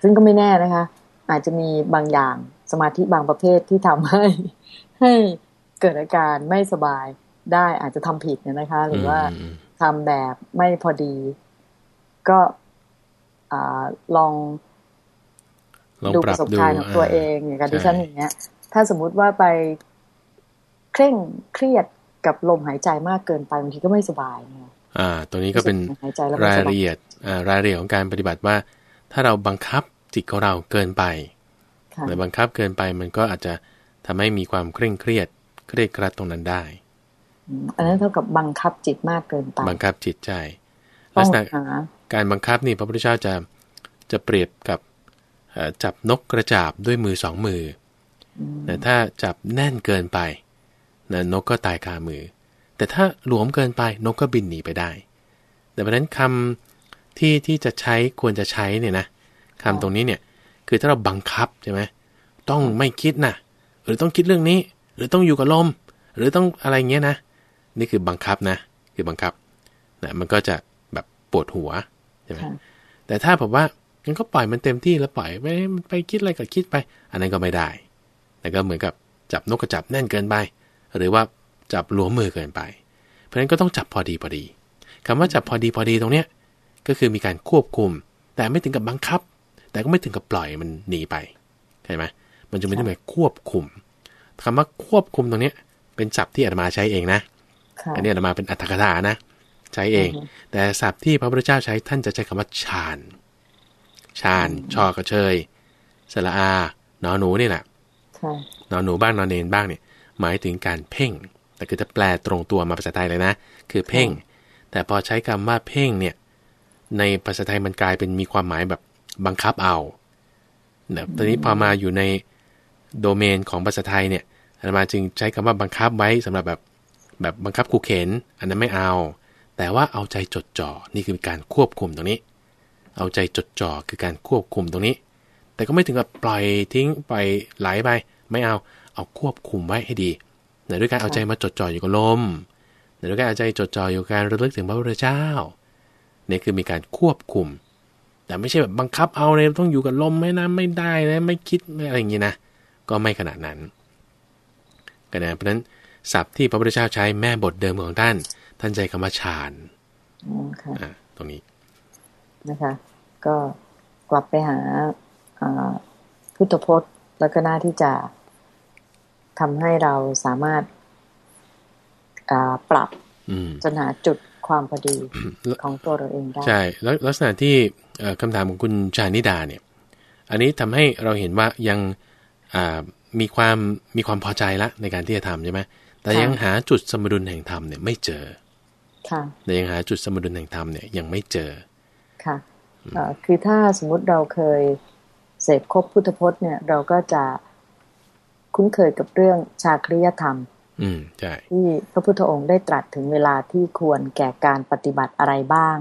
ซึ่งก็ไม่แน่นะคะ อาจจะมีบางอย่างสมาธิบางประเภทที่ทำให้ให้เกิดอาการไม่สบายได้อาจจะทำผิดเนี่ยนะคะ หรือว่าทำแบบไม่พอดี ก็ อลองดูประสบการณ์ของตัวเองอย่างกับดิฉันอย่างเงี้ย ถ้าสมมุติว่าไปเคร่งเครียดกับลมหายใจมากเกินไปบางทีก็ไม่สบายนะอ่า ตัวนี้ก็เป็นรายละเอียดอ่ารายละเอียดของการปฏิบัติว่า ถ้าเราบังคับจิตของเราเกินไปหรือบังคับเกินไปมันก็อาจจะทำให้มีความเคร่งเครียดเครียดกระตรงนั้นได้อันนั้นเท่ากับบังคับจิตมากเกินไป บังคับจิตใจลักษณะ การบังคับนี่พระพุทธเจ้าจะจะเปรียบกับจับนกกระจาบด้วยมือสองมือแต่ถ้าจับแน่นเกินไปนะนกก็ตายคามือ แต่ถ้าหลวมเกินไปนกก็บินหนีไปได้ แต่เพราะนั้นคำที่ที่จะใช้ควรจะใช้เนี่ยนะคำตรงนี้เนี่ยคือถ้าเราบังคับใช่ไหมต้องไม่คิดนะหรือต้องคิดเรื่องนี้ หรือต้องอยู่กับลม หรือต้องอะไรเงี้ยนะ นี่คือบังคับนะ คือบังคับนะมันก็จะแบบปวดหัวใช่ไหมแต่ถ้าผมว่างั้นก็ปล่อยมันเต็มที่แล้วปล่อยไม่ไปคิดอะไรก็คิดไป อันนั้นก็ไม่ได้แต่ก็เหมือนกับจับนกกระจับแน่นเกินไป หรือว่าจับหลวมมือเกินไป เพราะฉะนั้นก็ต้องจับพอดีพอดีคำว่าจับพอดีพอดีตรงเนี้ยก็คือมีการควบคุม แต่ไม่ถึงกับบังคับ แต่ก็ไม่ถึงกับปล่อยมันหนีไปใช่ไหมมันจะไม่ได้หมายควบคุมคำว่าควบคุมตรงเนี้ยเป็นศัพท์ที่อาตมาใช้เองนะ อันนี้อาตมาเป็นอัตถกถานะ ใช้เอง แต่ศัพท์ที่พระพุทธเจ้าใช้ท่านจะใช้คำว่าฌานฌานชอกระเชยสระอานอหนูนี่แหละนอนหนูบ้างนอนเนนบ้างเนี่ยหมายถึงการเพ่ง แต่คือจะแปลตรงตัวมาภาษาไทยเลยนะ คือเพ่ง แต่พอใช้คำว่าเพ่งเนี่ย ในภาษาไทยมันกลายเป็นมีความหมายแบบบังคับเอาเนี่ยตอนนี้พอมาอยู่ในโดเมนของภาษาไทยเนี่ยอาตมาจึงใช้คำว่าบังคับไว้สำหรับแบบแบบบังคับขู่เข็น อันนั้นไม่เอา แต่ว่าเอาใจจดจ่อ นี่คือการควบคุมตรงนี้ เอาใจจดจ่อคือการควบคุมตรงนี้ แต่ก็ไม่ถึงกับปล่อยทิ้งปล่อยไหลไป ไม่เอา เอาควบคุมไว้ให้ดีในด้วยการเอาใจมาจดจ่ออยู่กับลมในด้วยการเอาใจจดจ่ออยู่การระลึกถึงพระพุทธเจ้า นี่คือมีการควบคุม แต่ไม่ใช่แบบบังคับเอาเลยต้องอยู่กับลมไม่นะไม่ได้นะไม่คิดไม่อะไรอย่างนี้นะ ก็ไม่ขนาดนั้นกันนะเพราะฉะนั้นศัพท์ที่พระพุทธเจ้าใช้แม่บทเดิมของท่าน ท่านใช้คำว่าฌานอ๋อค่ะอ่าตรงนี้นะคะ ก็กลับไปหาอ่าพุทธพจน์แล้วก็น่าที่จะทำให้เราสามารถอ่าปรับอืมจนหาจุดความพอดีแล้วของตัวเราเองได้ใช่แล้วลักษณะที่เอ่อคำถามของคุณชานิดาเนี่ย อันนี้ทำให้เราเห็นว่ายังอ่ามีความมีความพอใจละในการที่จะทำใช่ไหมแต่ยังหาจุดสมดุลแห่งธรรมเนี่ยไม่เจอ ค่ะแต่ยังหาจุดสมดุลแห่งธรรมเนี่ยยังไม่เจอค่ะเอ่อคือถ้าสมมุติเราเคยเสพคบพุทธพจน์เนี่ย เราก็จะคุ้นเคยกับเรื่องชาคริยธรรม อืมใช่ที่พระพุทธองค์ได้ตรัสถึงเวลาที่ควรแก่การปฏิบัติอะไรบ้าง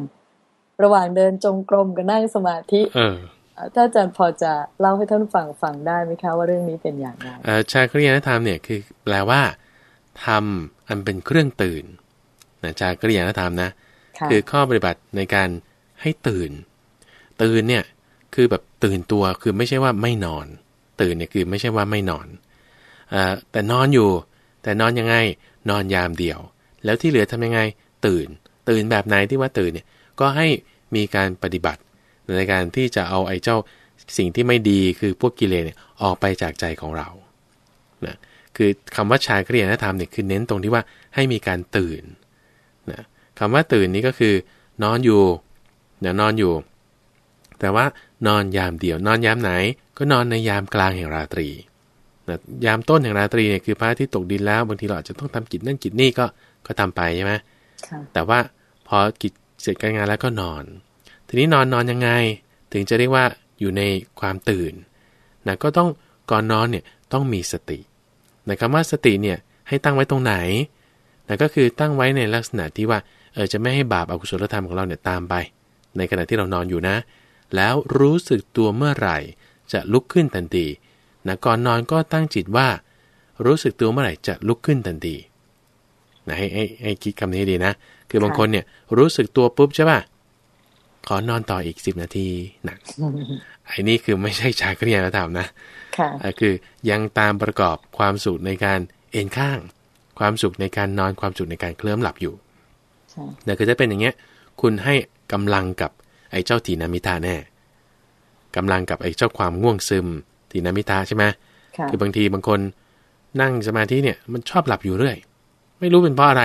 ระหว่างเดินจงกรมกับนั่งสมาธิเออเอ่อถ้าอาจารย์พอจะเล่าให้ท่านฟังฟังได้ไหมคะว่าเรื่องนี้เป็นอย่างไรเอ่อชาคริยนธรรมเนี่ยคือแปลว่าทำอันเป็นเครื่องตื่น นะชาคริยนธรรมนะค่ะคือข้อปฏิบัติในการให้ตื่น ตื่นเนี่ยคือแบบตื่นตัวคือไม่ใช่ว่าไม่นอน ตื่นเนี่ยคือไม่ใช่ว่าไม่นอนเอ่อแต่นอนอยู่ แต่นอนยังไงนอนยามเดียว แล้วที่เหลือทำยังไง ตื่น ตื่นแบบไหนที่ว่าตื่นเนี่ยก็ให้มีการปฏิบัติในการที่จะเอาไอ้เจ้าสิ่งที่ไม่ดีคือพวกกิเลสเนี่ยออกไปจากใจของเรานะคือคำว่าชายคริยนธรรมเนี่ยคือเน้นตรงที่ว่าให้มีการตื่นนะ คำว่าตื่นนี้ก็คือ นอนอยู่เนี่ยนอนอยู่ แต่ว่านอนยามเดียวนอนยามไหน ก็นอนในยามกลางแห่งราตรีนะยามต้นแห่งราตรีเนี่ยคือพระอาทิตย์ตกดินแล้ว บางทีเราอาจจะต้องทำกิจนั่นกิจนี่ก็ก็ทำไปใช่ไหมค่ะแต่ว่าพอกิจเสร็จการงานแล้วก็นอน ทีนี้นอนนอนยังไง ถึงจะเรียกว่าอยู่ในความตื่นนะก็ต้องก่อนนอนเนี่ยต้องมีสตินะคำว่าสติเนี่ยให้ตั้งไว้ตรงไหนนะก็คือตั้งไว้ในลักษณะที่ว่า เออจะไม่ให้บาปอกุศลธรรมของเราเนี่ยตามไป ในขณะที่เรานอนอยู่นะ แล้วรู้สึกตัวเมื่อไหร่ จะลุกขึ้นทันทีนะก่อนนอนก็ตั้งจิตว่า รู้สึกตัวเมื่อไหร่จะลุกขึ้นทันทีนะให้ให้ให้คิดคำนี้ให้ดีนะ คือบางคนเนี่ยรู้สึกตัวปุ๊บใช่ป่ะขอนอนต่ออีกสิบนาทีนะไอ้นี่คือไม่ใช่ชาคริยนธรรมนะค่ะอะคือยังตามประกอบความสุขในการเอนข้าง ความสุขในการนอนความสุขในการเคลิ้มหลับอยู่ ใช่แต่คือถ้าเป็นอย่างเงี้ย คุณให้กำลังกับไอ้เจ้าทีนามิตาแน่กำลังกับไอ้เจ้าความง่วงซึมทีนามิตาใช่ไหมค่ะคือบางทีบางคนนั่งสมาธิเนี่ยมันชอบหลับอยู่เรื่อย ไม่รู้เป็นเพราะอะไร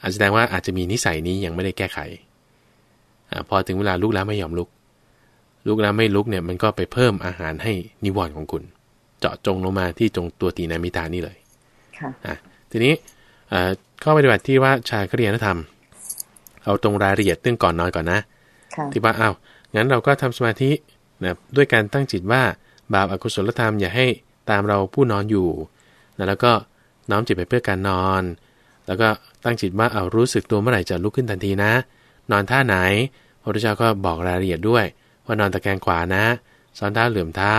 อาจจะแสดงว่าอาจจะมีนิสัยนี้ยังไม่ได้แก้ไขอาพอถึงเวลาลุกแล้วไม่ยอมลุก ลุกแล้วไม่ลุกเนี่ยมันก็ไปเพิ่มอาหารให้นิวรณ์ของคุณ เจาะจงลงมาที่จงตัวตีนามิตานี่เลย ค่ะอะทีนี้เอ่อข้อปฏิบัติที่ว่าชาคริยนธรรม เอาตรงรายละเอียดเรื่องก่อนนอนก่อนนะค่ะที่ว่าอ้าวงั้นเราก็ทำสมาธินะด้วยการตั้งจิตว่าบาปอากุศลธรรมอย่าให้ตามเราผู้นอนอยู่นะแล้วก็น้อมจิตไปเพื่อการนอน แล้วก็ตั้งจิตว่าเอารู้สึกตัวเมื่อไหร่จะลุกขึ้นทันทีนะ นอนท่าไหนพระพุทธเจ้าก็บอกรายละเอียดด้วย ว่านอนตะแคงขวานะซ้อนเท้าเหลื่อมเท้า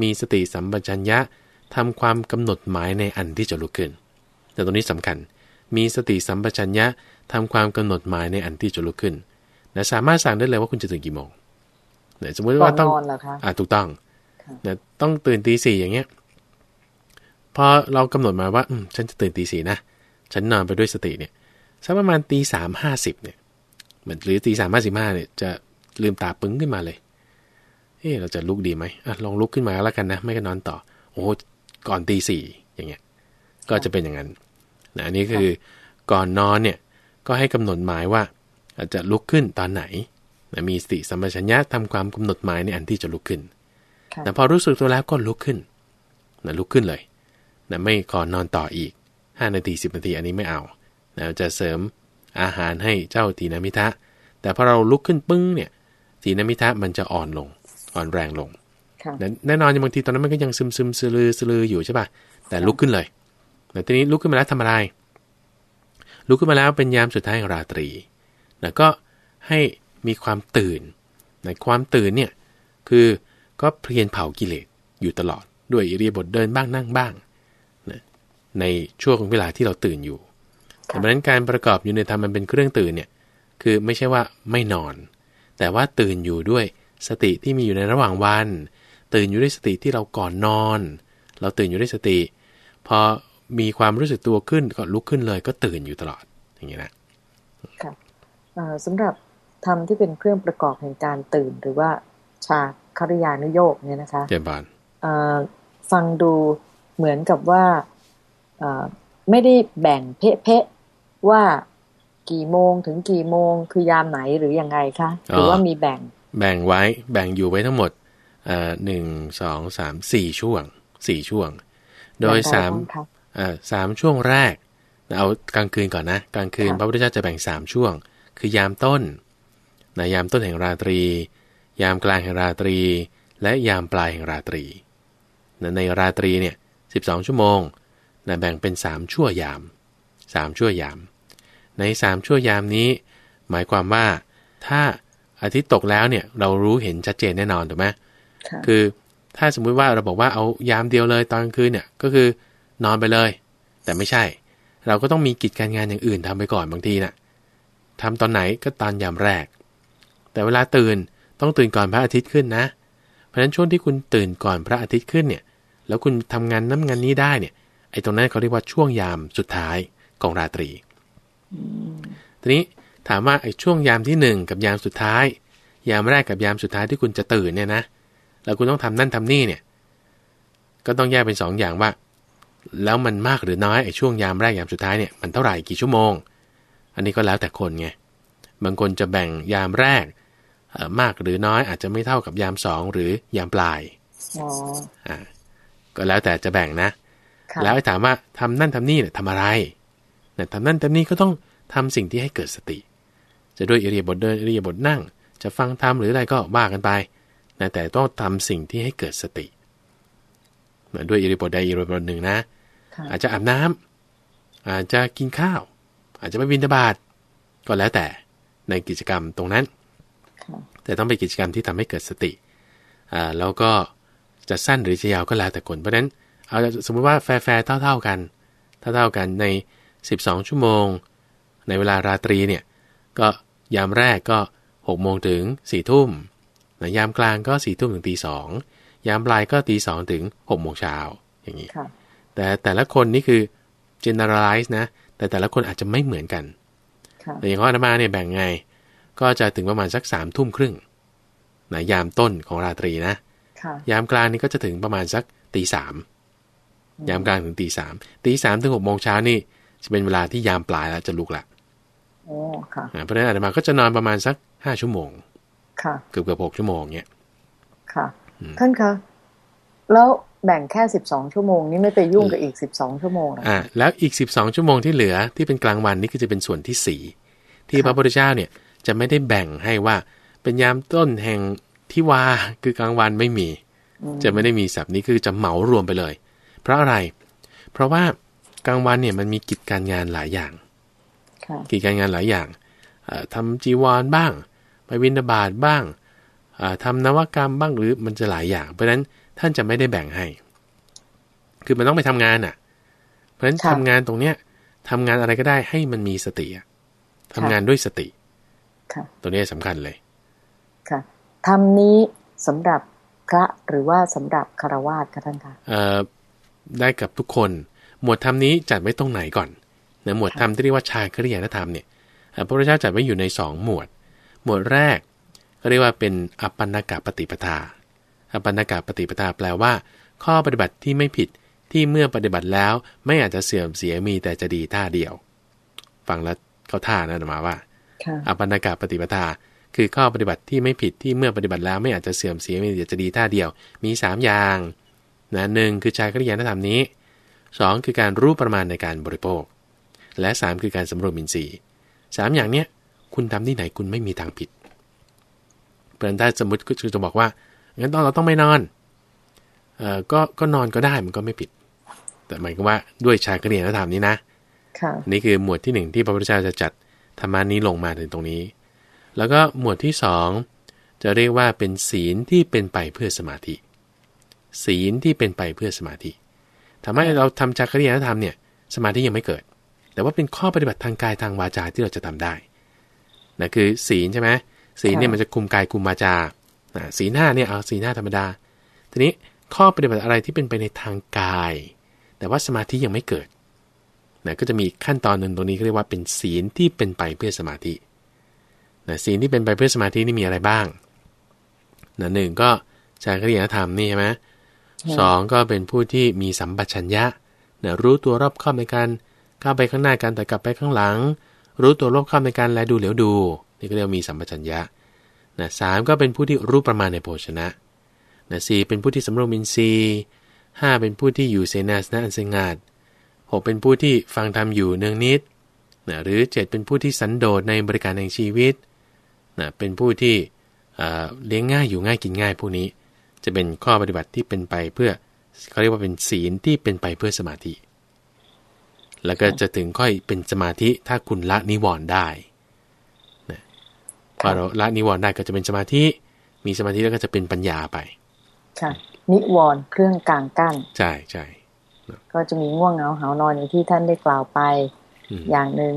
มีสติสัมปชัญญะทำความกำหนดหมายในอันที่จะลุกขึ้น แต่ตรงนี้สำคัญ มีสติสัมปชัญญะ ทำความกำหนดหมายในอันที่จะลุกขึ้นนะสามารถสั่งได้เลยว่าคุณจะตื่นกี่โมงนะสมมติก่อว่านต้องนอนเหรอคะอ่าถูกต้องค่ะนะต้องตื่นตีสี่อย่างเงี้ยพอเรากำหนดมาว่าอืมฉันจะตื่นตีสี่นะฉันนอนไปด้วยสติเนี่ยสักประมาณตีสามห้าสิบเนี่ยเหมือนหรือตีสามห้าสิบห้าเนี่ยจะลืมตาปึ้งขึ้นมาเลยเอ๊ะเราจะลุกดีไหมอะลองลุกขึ้นมาแล้วกันนะ ไม่ก็นอนต่อ โอ้ก่อนตีสี่อย่างเงี้ย ก็จะเป็นอย่างนั้นนะอันนี้คือก่อนนอนเนี่ย ก็ให้กำหนดหมายว่า อาจจะลุกขึ้นตอนไหนนะมีสติสัมปชัญญะทำความกำหนดหมายในอันที่จะลุกขึ้นค่ะแต่พอรู้สึกตัวแล้วก็ลุกขึ้นนะลุกขึ้นเลยนะไม่ก่อนนอนต่ออีก 5 นาที 10 นาทีอันนี้ไม่เอานะจะเสริมอาหารให้เจ้าทีนามิทะ แต่พอเราลุกขึ้นปึ้งเนี่ยทีนามิทะมันจะอ่อนลง อ่อนแรงลงค่ะแน่แน่นอนบางทีตอนนั้นมันก็ยังซึมซึมสลือสลืออยู่ใช่ป่ะแต่ลุกขึ้นเลยแต่ทีนี้ลุกขึ้นมาแล้วทำอะไร ลุกขึ้นมาแล้วเป็นยามสุดท้ายของราตรีนะก็ให้มีความตื่นนะความตื่นเนี่ยคือก็เพียรเผากิเลสอยู่ตลอด ด้วยอิริยาบถเดินบ้างนั่งบ้างนะในช่วงเวลาที่เราตื่นอยู่ดังนั้นการประกอบอยู่ในธรรมมันเป็นเครื่องตื่นเนี่ยคือไม่ใช่ว่าไม่นอน แต่ว่าตื่นอยู่ด้วยสติที่มีอยู่ในระหว่างวัน ตื่นอยู่ด้วยสติที่เราก่อนนอน เราตื่นอยู่ด้วยสติ พอ มีความรู้สึกตัวขึ้นก็ลุกขึ้นเลยก็ตื่นอยู่ตลอดอย่างนี้นะค่ะเอ่อสำหรับธรรมที่เป็นเครื่องประกอบแห่งการตื่น หรือว่าชาคริยานุโยกเนี่ยนะคะเจมบานเอ่อฟังดูเหมือนกับว่าเอ่อไม่ได้แบ่งเพะๆว่ากี่โมงถึงกี่โมงคือยามไหนหรือยังไงคะหรือว่ามีแบ่ง แบ่งไว้แบ่งอยู่ไว้ทั้งหมดเอ่อหนึ่งสองสามสี่ช่วงสี่ช่วง โดยอย่างไรสามบ้างคะเอ่อ สามช่วงแรก เอากลางคืนก่อนนะ กลางคืนค่ะพระพุทธเจ้าจะแบ่งสามช่วง คือยามต้นนะยามต้นแห่งราตรี ยามกลางแห่งราตรี และยามปลายแห่งราตรีนะในราตรีเนี่ยสิบสองชั่วโมงนะแบ่งเป็นสามชั่วยามสามชั่วยาม ในสามชั่วยามนี้ หมายความว่าถ้าอาทิตย์ตกแล้วเนี่ยเรารู้เห็นชัดเจนแน่นอนถูกไหมค่ะคือถ้าสมมุติว่าเราบอกว่าเอายามเดียวเลยตอนกลางคืนเนี่ยก็คือ นอนไปเลย แต่ไม่ใช่ เราก็ต้องมีกิจการงานอย่างอื่นทำไปก่อนบางทีน่ะทำตอนไหนก็ตอนยามแรก แต่เวลาตื่นต้องตื่นก่อนพระอาทิตย์ขึ้นนะ เพราะฉะนั้นช่วงที่คุณตื่นก่อนพระอาทิตย์ขึ้นเนี่ย แล้วคุณทำงานน้ำงานนี้ได้เนี่ย ไอ้ตรงนั้นเขาเรียกว่าช่วงยามสุดท้ายของราตรี ทีนี้ถามว่าไอ้ช่วงยามที่หนึ่งกับยามสุดท้าย ยามแรกกับยามสุดท้ายที่คุณจะตื่นเนี่ยนะ แล้วคุณต้องทำนั่นทำนี่เนี่ย ก็ต้องแยกเป็นสองอย่างว่า แล้วมันมากหรือน้อยไอ้ช่วงยามแรกยามสุดท้ายเนี่ยมันเท่าไหร่กี่ชั่วโมง อันนี้ก็แล้วแต่คนไงบางคนจะแบ่งยามแรกเอ่อมากหรือน้อยอาจจะไม่เท่ากับยามสองหรือยามปลายอ๋ออ่าก็แล้วแต่จะแบ่งนะค่ะแล้วไอ้ถามว่าทำนั่นทำนี่เนี่ยทำอะไรเนี่ยทำนั่นทำนี่ก็ต้องทำสิ่งที่ให้เกิดสติ จะด้วยอิริยาบถเดินอิริยาบถนั่ง จะฟังธรรมหรืออะไรก็ว่ากันไปนะแต่ต้องทำสิ่งที่ให้เกิดสตินะ ด้วยอิริยาบถใดอิริยาบถหนึ่งนะค่ะอาจจะอาบน้ำอาจจะกินข้าว อาจจะไปบินบาตก็แล้วแต่ในกิจกรรมตรงนั้นค่ะแต่ต้องเป็นกิจกรรมที่ทำให้เกิดสติอ่าแล้วก็จะสั้นหรือจะยาวก็แล้วแต่คนเพราะฉะนั้นเอาสมมติว่าแฟร์ๆเท่า ๆกัน เท่าๆกันใน 12 ชั่วโมง ในเวลาราตรีเนี่ยก็ยามแรกก็6โมงถึง4ทุ่มนะยามกลางก็4ทุ่มถึงตีสอง ยามปลายก็ตีสองถึง6โมงเช้าอย่างนี้ค่ะแต่แต่ละคนนี่คือ generalize นะ แต่แต่ละคนอาจจะไม่เหมือนกันค่ะแต่อย่างของอาตมาเนี่ยแบ่งไง ก็จะถึงประมาณสักสามทุ่มครึ่งนะยามต้นของราตรีนะค่ะยามกลางนี่ก็จะถึงประมาณสักตีสามยามกลางถึงตีสามตีสามถึงหกโมงเช้านี่จะเป็นเวลาที่ยามปลายแล้วจะลุกละโอ้ค่ะอ่าเพราะฉะนั้นอาตมาก็จะนอนประมาณสักห้าชั่วโมง ค่ะ เกือบเกือบหกชั่วโมงเนี่ยค่ะอืม ท่านคะแล้วแบ่งแค่สิบสองชั่วโมงนี้ไม่ไปยุ่งกับอีกสิบสองชั่วโมงเหรออ่าแล้วอีก12ชั่วโมงที่เหลือที่เป็นกลางวันนี่ก็จะเป็นส่วนที่สี่ที่ค่ะพระพุทธเจ้าเนี่ยจะไม่ได้แบ่งให้ว่าเป็นยามต้นแห่งที่วาคือกลางวันไม่มีอืมจะไม่ได้มีศัพท์นี้คือจะเหมารวมไปเลย เพราะอะไร เพราะว่ากลางวันเนี่ยมันมีกิจการงานหลายอย่างค่ะกิจการงานหลายอย่างเอ่อทำจีวรบ้าง ไปวินาบาตบ้างเอ่อ ทำนวกรรมบ้างหรือมันจะหลายอย่าง เพราะฉะนั้นท่านจะไม่ได้แบ่งให้ คือมันต้องไปทำงานอะ เพราะฉะนั้นค่ะทำงานตรงเนี้ยทำงานอะไรก็ได้ให้มันมีสติอะทำงานด้วยสติค่ะตัวนี้สำคัญเลย ค่ะธรรมนี้สำหรับพระหรือว่าสำหรับคารวาสคะท่านคะเอ่อได้กับทุกคน หมวดธรรมนี้จัดไว้ตรงไหนก่อนนะหมวดธรรมที่เรียกว่าชาคริยานธรรมเนี่ยเอ่อพระพุทธเจ้าจัดไว้อยู่ในสองหมวด หมวดแรก ก็เรียกว่าเป็นอปันนกะปฏิปทาอปันนกะปฏิปทาแปลว่า ข้อปฏิบัติที่ไม่ผิดที่เมื่อปฏิบัติแล้วไม่อาจจะเสื่อมเสียมีแต่จะดีท่าเดียว ฟังแล้วเขาท่านะอาตมาว่าค่ะอปันนกะปฏิปทา คือข้อปฏิบัติที่ไม่ผิดที่เมื่อปฏิบัติแล้วไม่อาจจะเสื่อมเสียมีแต่จะดีท่าเดียว มี 3 อย่างนะหนึ่งคือชายกริยานธรรมนี้ 2 คือการรู้ประมาณในการบริโภค และ 3 คือการสำรวมอินทรีย์สามอย่างเนี้ยคุณทำที่ไหนคุณไม่มีทางผิด เพราะฉะนั้นถ้าสมมติก็จะบอกว่างั้นตอนเราต้องไม่นอนเอ่อก็ก็นอนก็ได้มันก็ไม่ผิด แต่หมายความว่าด้วยชาครียนธรรมนี้นะค่ะนี่คือหมวดที่หนึ่งที่พระพุทธเจ้าจะจัดธรรมานี้ลงมาถึงตรงนี้ แล้วก็หมวดที่สองจะเรียกว่าเป็นศีลที่เป็นไปเพื่อสมาธิ ศีลที่เป็นไปเพื่อสมาธิทำให้เราทำจักริยธรรมเนี่ยสมาธิยังไม่เกิด แต่ว่าเป็นข้อปฏิบัติทางกายทางวาจาที่เราจะทำได้นะคือศีลใช่ไหม ศีลเนี่ยมันจะคุมกายคุมวาจาอ่าศีลห้าเนี่ยเอาศีลห้าธรรมดา ทีนี้ข้อปฏิบัติอะไรที่เป็นไปในทางกาย แต่ว่าสมาธิยังไม่เกิดนะก็จะมีขั้นตอนหนึ่งตรงนี้เรียกว่าเป็นศีลที่เป็นไปเพื่อสมาธินะศีลที่เป็นไปเพื่อสมาธินี่มีอะไรบ้างนะหนึ่งก็จาริยธรรมนี่ใช่ไหมสองก็เป็นผู้ที่มีสัมปชัญญะนะรู้ตัวรอบคอบในการก้าวไปข้างหน้าการแต่กลับไปข้างหลัง รู้ตัวรอบคอบในการแลดูเหลียวดู นี่ก็เรียกว่ามีสัมปชัญญะนะสามก็เป็นผู้ที่รู้ประมาณในโภชนะนะสี่เป็นผู้ที่สำรวมอินทรีย์ห้าเป็นผู้ที่อยู่เสนาสนะอันสงัดหกเป็นผู้ที่ฟังธรรมอยู่เนืองนิดนะหรือเจ็ดเป็นผู้ที่สันโดษในบริการแห่งชีวิตนะเป็นผู้ที่เเลี้ยงง่ายอยู่ง่ายกินง่ายพวกนี้ จะเป็นข้อปฏิบัติที่เป็นไปเพื่อเขาเรียกว่าเป็นศีลที่เป็นไปเพื่อสมาธิ แล้วก็จะถึงค่อยเป็นสมาธิถ้าคุณละนิวรณ์ได้ พอเราละนิวรณ์ได้ก็จะเป็นสมาธิ มีสมาธิแล้วก็จะเป็นปัญญาไป ค่ะนิวรณ์เครื่องกลางกั้น ใช่ใช่ก็จะมีง่วงเหงาหานอนอย่างที่ท่านได้กล่าวไปอืมอย่างหนึ่ง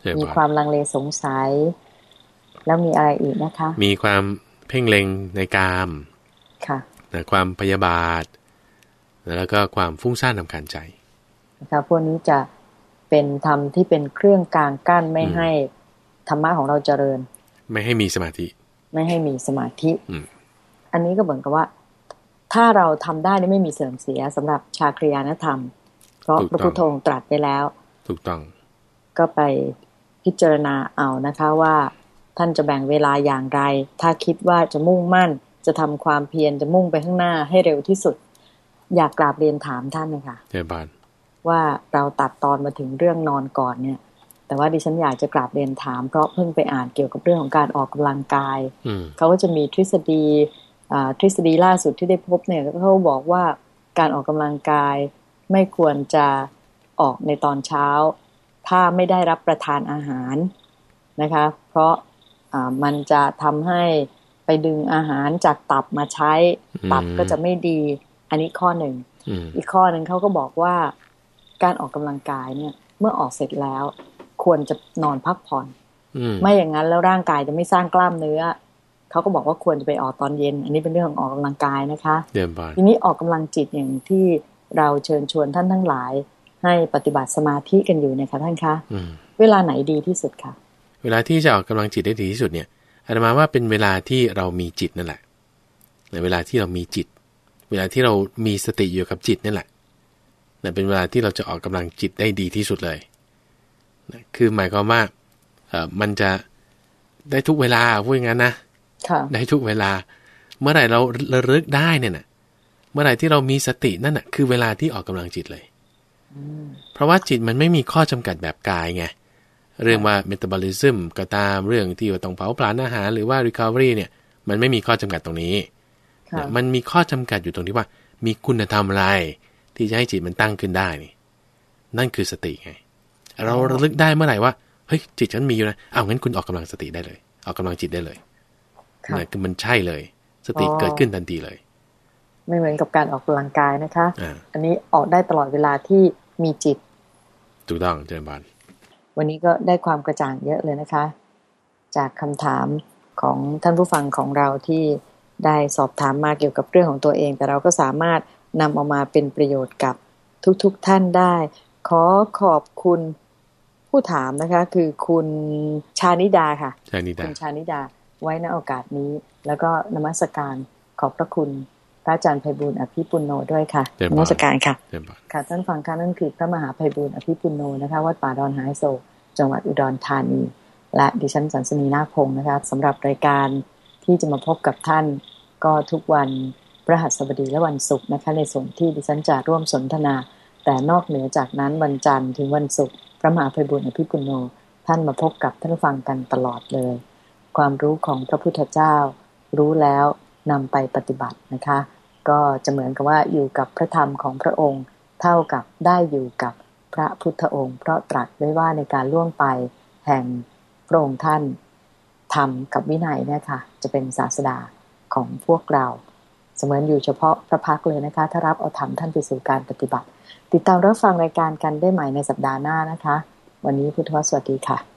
ใช่มีปะความลังเลสงสัย แล้วมีอะไรอีกนะคะ มีความเพ่งเล็งในกามค่ะนะความพยาบาท แล้วก็ความฟุ้งซ่านทำการใจนะคะพวกนี้จะเป็นธรรมที่เป็นเครื่องกลางกั้นไม่อืมให้ธรรมะของเราเจริญ ไม่ให้มีสมาธิ ไม่ให้มีสมาธิอืมอันนี้ก็เหมือนกับว่า ถ้าเราทำได้นี่ไม่มีเสื่อมเสียสำหรับชาคริยานธรรม เพราะพระพุทธองค์ตรัสไปแล้ว ถูกต้อง ก็ไปพิจารณาเอานะคะว่าท่านจะแบ่งเวลาอย่างไร ถ้าคิดว่าจะมุ่งมั่น จะทำความเพียรจะมุ่งไปข้างหน้าให้เร็วที่สุด อยากกราบเรียนถามท่านนะคะเจ้าบานว่าเราตัดตอนมาถึงเรื่องนอนก่อนเนี่ย แต่ว่าดิฉันอยากจะกราบเรียนถามเพราะเพิ่งไปอ่านเกี่ยวกับเรื่องของการออกกำลังกายอืมเขาก็จะมีทฤษฎีอ่าทฤษฎีล่าสุดที่ได้พบเนี่ยเขาบอกว่าการออกกำลังกายไม่ควรจะออกในตอนเช้า ถ้าไม่ได้รับประทานอาหารนะคะ เพราะอ่ามันจะทำให้ไปดึงอาหารจากตับมาใช้ตับก็จะไม่ดี อันนี้ข้อหนึ่งอืมอีกข้อหนึ่งเขาก็บอกว่าการออกกำลังกายเนี่ยเมื่อออกเสร็จแล้ว ควรจะนอนพักผ่อนอืมไม่อย่างนั้นแล้วร่างกายจะไม่สร้างกล้ามเนื้อเขาก็บอกว่าควรจะไปออกตอนเย็น อันนี้เป็นเรื่องของออกกำลังกายนะคะเดิมบานทีนี้ออกกำลังจิตอย่างที่เราเชิญชวนท่านทั้งหลาย ให้ปฏิบัติสมาธิกันอยู่เนี่ยค่ะท่านคะอืมเวลาไหนดีที่สุดคะเวลาที่จะออกกำลังจิตได้ดีที่สุดเนี่ยอาตมาว่าเป็นเวลาที่เรามีจิตนั่นแหละในเวลาที่เรามีจิต เวลาที่เรามีสติอยู่กับจิตนั่นแหละนะเป็นเวลาที่เราจะออกกำลังจิตได้ดีที่สุดเลยนะ คือหมายความว่าเออมันจะได้ทุกเวลาพูดอย่างนั้นนะค่ะได้ทุกเวลา เมื่อไหร่เราระลึกได้เนี่ยนะเมื่อไหร่ที่เรามีสตินั่นน่ะคือเวลาที่ออกกำลังจิตเลยเพราะว่าจิตมันไม่มีข้อจำกัดแบบกายไงเรื่องว่าเมตาบอลิซึมก็ตามเรื่องที่ว่าต้องเผาผลาญอาหารหรือว่า recovery เนี่ย มันไม่มีข้อจำกัดตรงนี้ค่ะนะมันมีข้อจำกัดอยู่ตรงที่ว่า มีคุณธรรมอะไร ที่จะให้จิตมันตั้งขึ้นได้นี่ นั่นคือสติไง เราระลึกได้เมื่อไหร่ว่าเฮ้ยจิตฉันมีอยู่นะเอางั้นคุณออกกำลังสติได้เลย ออกกำลังจิตได้เลยค่ะนะคือมันใช่เลย สติอ๋อเกิดขึ้นทันทีเลย ไม่เหมือนกับการออกกำลังกายนะคะอ่าอันนี้ออกได้ตลอดเวลาที่มีจิตถูกต้องเจริญบานวันนี้ก็ได้ความกระจ่างเยอะเลยนะคะ จากคำถามของท่านผู้ฟังของเราที่ได้สอบถามมาเกี่ยวกับเรื่องของตัวเอง แต่เราก็สามารถนำเอามาเป็นประโยชน์กับทุกๆทท่านได้ ขอขอบคุณ ผู้ถามนะคะ คือคุณชานิดาค่ะใช่นี่ได้คุณชานิดาไว้ในโอกาสนี้ แล้วก็นมัสการขอบพระคุณพระอาจารย์ไพบุญอภิปุโนด้วยค่ะนมัสการค่ะเจริญบานค่ะท่านฟังค่ะนั่นคือพระมหาภัยบูร์อภิปุโนนะคะวัดป่าดอนหายโศกจังหวัดอุดรธานี และดิฉันสันสนีนาคพงศ์นะคะสำหรับรายการที่จะมาพบกับท่านก็ทุกวันพระหัสบดีและวันศุกร์นะคะในส่วนที่ดิฉันจะร่วมสนทนา แต่นอกเหนือจากนั้นวันจันทร์ถึงวันศุกร์พ ระมหาภัยบูร์อภิปุโนท่านมาพบกับท่านฟังกันตลอดเลย ความรู้ของพระพุทธเจ้า รู้แล้วนำไปปฏิบัตินะคะ ก็จะเหมือนกับว่าอยู่กับพระธรรมของพระองค์ เท่ากับได้อยู่กับพระพุทธองค์ เพราะตรัสไว้ว่าในการล่วงไปแห่งพระองค์ท่านธรรมกับวินัยเนี่ยค่ะจะเป็นศาสดาของพวกเรา เสมือนอยู่เฉพาะพระพักเลยนะคะ ถ้ารับเอาธรรมท่านไปสู่การปฏิบัติ ติดตามรับฟังรายการกันได้ใหม่ในสัปดาห์หน้านะคะ วันนี้พุทธวสวัสดีค่ะ